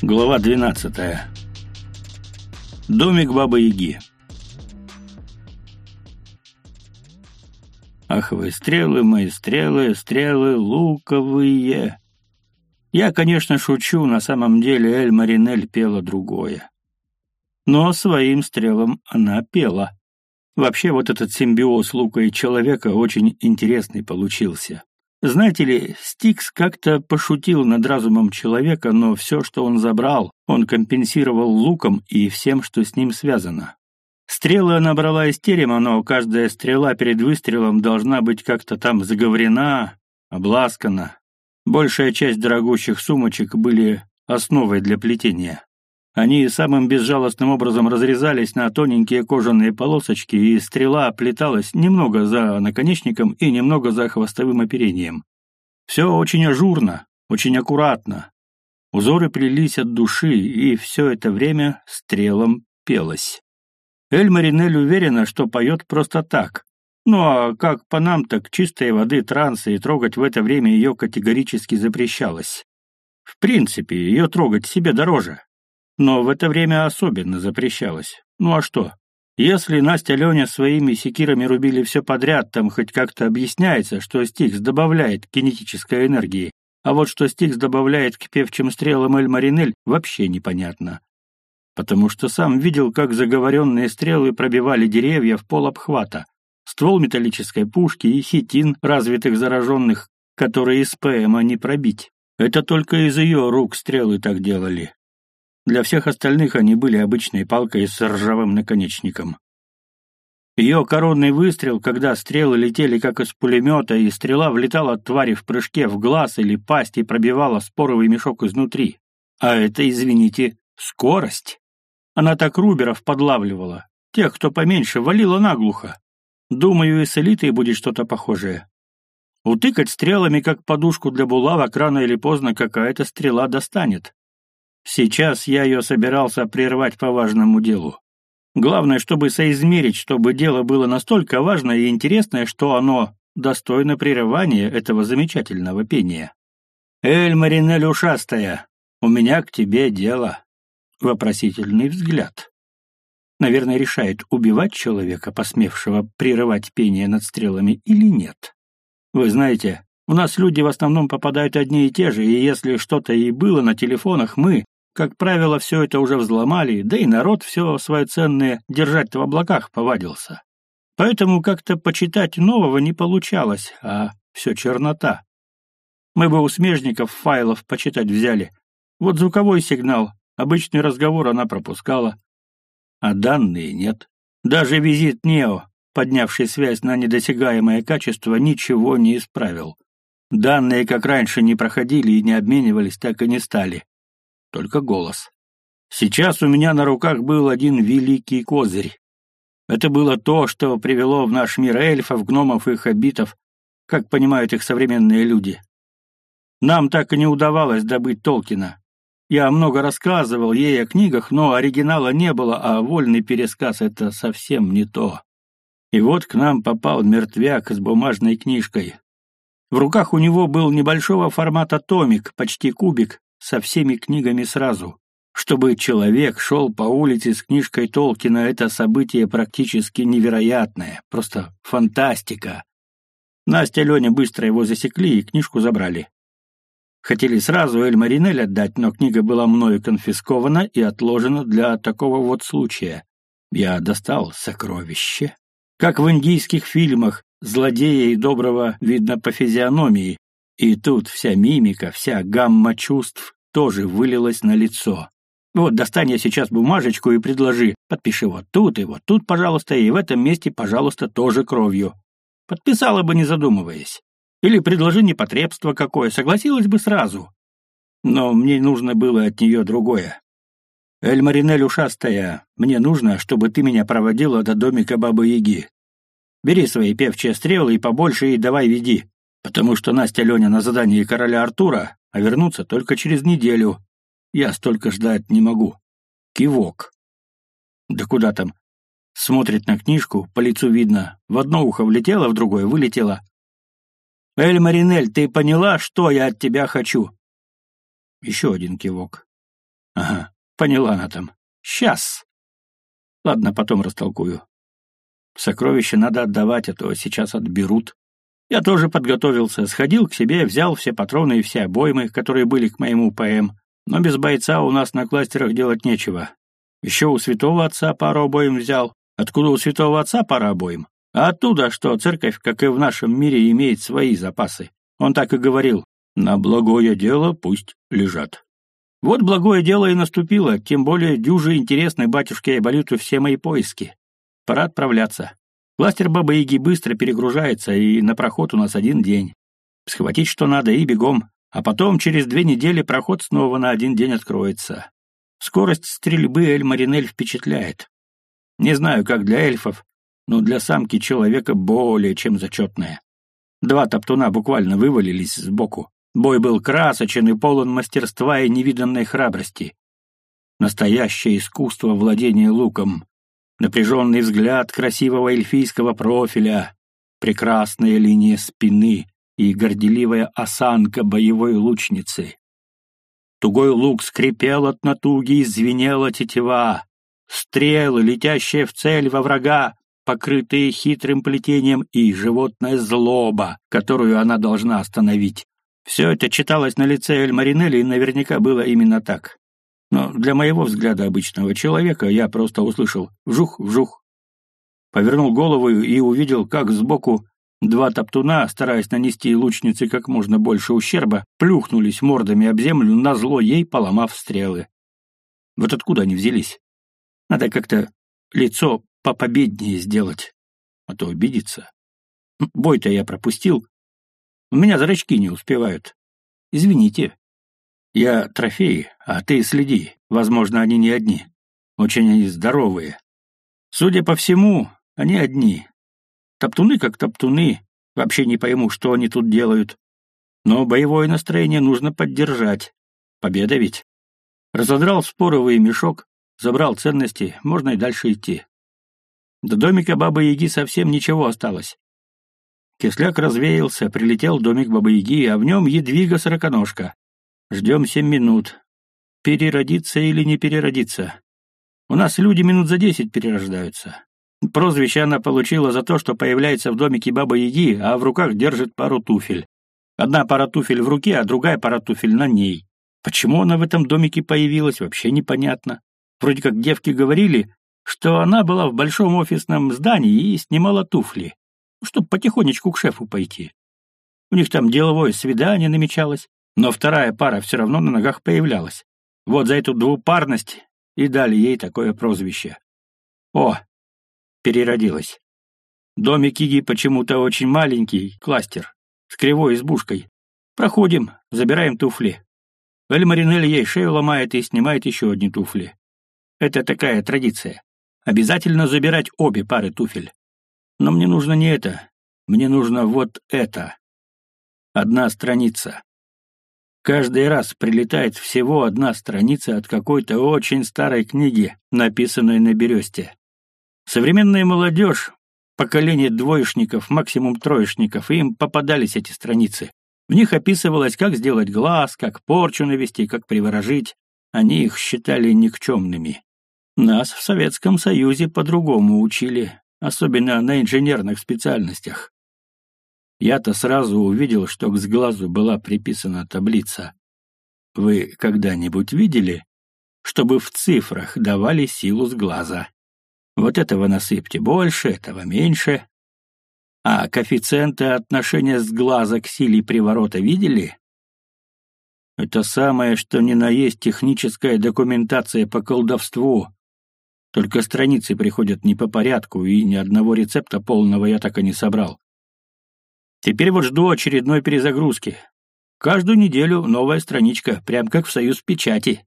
Глава 12. Домик Бабы-Яги. Ах вы, стрелы мои, стрелы, стрелы луковые. Я, конечно, шучу, на самом деле Эль Маринель пела другое. Но своим стрелам она пела. Вообще вот этот симбиоз лука и человека очень интересный получился. Знаете ли, Стикс как-то пошутил над разумом человека, но все, что он забрал, он компенсировал луком и всем, что с ним связано. Стрелы она брала из терема, но каждая стрела перед выстрелом должна быть как-то там заговорена, обласкана. Большая часть дорогущих сумочек были основой для плетения. Они самым безжалостным образом разрезались на тоненькие кожаные полосочки, и стрела оплеталась немного за наконечником и немного за хвостовым оперением. Все очень ажурно, очень аккуратно. Узоры плелись от души, и все это время стрелом пелось. Эль Маринель уверена, что поет просто так. Ну а как по нам, так чистой воды транса, и трогать в это время ее категорически запрещалось. В принципе, ее трогать себе дороже. Но в это время особенно запрещалось. Ну а что? Если Настя Леня своими секирами рубили все подряд, там хоть как-то объясняется, что Стикс добавляет кинетической энергии, а вот что Стикс добавляет к певчим стрелам Эль Маринель, вообще непонятно. Потому что сам видел, как заговоренные стрелы пробивали деревья в пол обхвата, ствол металлической пушки и хитин развитых зараженных, которые из ПМа не пробить. Это только из ее рук стрелы так делали. Для всех остальных они были обычной палкой с ржавым наконечником. Ее коронный выстрел, когда стрелы летели как из пулемета, и стрела влетала твари в прыжке в глаз или пасть и пробивала споровый мешок изнутри. А это, извините, скорость. Она так руберов подлавливала. Тех, кто поменьше, валила наглухо. Думаю, и с элитой будет что-то похожее. Утыкать стрелами, как подушку для булавок, рано или поздно какая-то стрела достанет. Сейчас я ее собирался прервать по важному делу. Главное, чтобы соизмерить, чтобы дело было настолько важное и интересное, что оно достойно прерывания этого замечательного пения. «Эль Маринель ушастая, у меня к тебе дело». Вопросительный взгляд. Наверное, решает, убивать человека, посмевшего прерывать пение над стрелами, или нет. Вы знаете, у нас люди в основном попадают одни и те же, и если что-то и было на телефонах, мы, как правило, все это уже взломали, да и народ все свое ценное держать в облаках повадился. Поэтому как-то почитать нового не получалось, а все чернота. Мы бы у смежников файлов почитать взяли. Вот звуковой сигнал, обычный разговор она пропускала. А данные нет. Даже визит Нео, поднявший связь на недосягаемое качество, ничего не исправил. Данные, как раньше, не проходили и не обменивались, так и не стали только голос. Сейчас у меня на руках был один великий козырь. Это было то, что привело в наш мир эльфов, гномов и хоббитов, как понимают их современные люди. Нам так и не удавалось добыть Толкина. Я много рассказывал ей о книгах, но оригинала не было, а вольный пересказ — это совсем не то. И вот к нам попал мертвяк с бумажной книжкой. В руках у него был небольшого формата томик, почти кубик, со всеми книгами сразу. Чтобы человек шел по улице с книжкой Толкина, это событие практически невероятное, просто фантастика. Настя и Леня быстро его засекли и книжку забрали. Хотели сразу Эль Маринель отдать, но книга была мною конфискована и отложена для такого вот случая. Я достал сокровище. Как в индийских фильмах, злодея и доброго видно по физиономии, и тут вся мимика, вся гамма чувств тоже вылилась на лицо. Вот достань я сейчас бумажечку и предложи. Подпиши вот тут и вот тут, пожалуйста, и в этом месте, пожалуйста, тоже кровью. Подписала бы, не задумываясь. Или предложи непотребство какое, согласилась бы сразу. Но мне нужно было от нее другое. «Эль Маринель ушастая, мне нужно, чтобы ты меня проводила до домика Бабы-Яги. Бери свои певчие стрелы и побольше и давай веди потому что Настя Леня на задании короля Артура, а вернуться только через неделю. Я столько ждать не могу. Кивок. Да куда там? Смотрит на книжку, по лицу видно. В одно ухо влетело, в другое вылетело. «Эль Маринель, ты поняла, что я от тебя хочу?» Еще один кивок. Ага, поняла она там. Сейчас. Ладно, потом растолкую. Сокровища надо отдавать, а то сейчас отберут. Я тоже подготовился, сходил к себе, взял все патроны и все обоймы, которые были к моему ПМ. Но без бойца у нас на кластерах делать нечего. Еще у святого отца пару обоим взял. Откуда у святого отца пара обоим? А оттуда, что церковь, как и в нашем мире, имеет свои запасы. Он так и говорил, на благое дело пусть лежат. Вот благое дело и наступило, тем более дюже интересны батюшке Айболиту все мои поиски. Пора отправляться. Кластер Бабы-Яги быстро перегружается, и на проход у нас один день. Схватить что надо и бегом, а потом через две недели проход снова на один день откроется. Скорость стрельбы Эль-Маринель впечатляет. Не знаю, как для эльфов, но для самки человека более чем зачетная. Два топтуна буквально вывалились сбоку. Бой был красочен и полон мастерства и невиданной храбрости. Настоящее искусство владения луком, напряженный взгляд красивого эльфийского профиля, прекрасная линия спины и горделивая осанка боевой лучницы. Тугой лук скрипел от натуги и звенела тетива. Стрелы, летящие в цель во врага, покрытые хитрым плетением и животная злоба, которую она должна остановить. Все это читалось на лице Эль Маринелли и наверняка было именно так. Но для моего взгляда обычного человека я просто услышал «вжух-вжух». Повернул голову и увидел, как сбоку два топтуна, стараясь нанести лучнице как можно больше ущерба, плюхнулись мордами об землю, назло ей поломав стрелы. Вот откуда они взялись? Надо как-то лицо попобеднее сделать, а то обидится. Бой-то я пропустил. У меня зрачки не успевают. Извините. Я трофей, а ты следи. Возможно, они не одни. Очень они здоровые. Судя по всему, они одни. Топтуны как топтуны. Вообще не пойму, что они тут делают. Но боевое настроение нужно поддержать. Победа ведь. Разодрал споровый мешок, забрал ценности, можно и дальше идти. До домика Бабы-Яги совсем ничего осталось. Кисляк развеялся, прилетел домик Бабы-Яги, а в нем едвига-сороконожка. Ждем семь минут. Переродиться или не переродиться? У нас люди минут за десять перерождаются. Прозвище она получила за то, что появляется в домике Баба-Яги, а в руках держит пару туфель. Одна пара туфель в руке, а другая пара туфель на ней. Почему она в этом домике появилась, вообще непонятно. Вроде как девки говорили, что она была в большом офисном здании и снимала туфли, чтобы потихонечку к шефу пойти. У них там деловое свидание намечалось но вторая пара все равно на ногах появлялась. Вот за эту двупарность и дали ей такое прозвище. О, переродилась. Домик Иги почему-то очень маленький, кластер, с кривой избушкой. Проходим, забираем туфли. Эль Маринель ей шею ломает и снимает еще одни туфли. Это такая традиция. Обязательно забирать обе пары туфель. Но мне нужно не это. Мне нужно вот это. Одна страница. Каждый раз прилетает всего одна страница от какой-то очень старой книги, написанной на бересте. Современная молодежь, поколение двоечников, максимум троечников, им попадались эти страницы. В них описывалось, как сделать глаз, как порчу навести, как приворожить. Они их считали никчемными. Нас в Советском Союзе по-другому учили, особенно на инженерных специальностях. Я-то сразу увидел, что к сглазу была приписана таблица. Вы когда-нибудь видели, чтобы в цифрах давали силу сглаза? Вот этого насыпьте больше, этого меньше. А коэффициенты отношения сглаза к силе приворота видели? Это самое, что ни на есть техническая документация по колдовству. Только страницы приходят не по порядку, и ни одного рецепта полного я так и не собрал. Теперь вот жду очередной перезагрузки. Каждую неделю новая страничка, прям как в союз печати.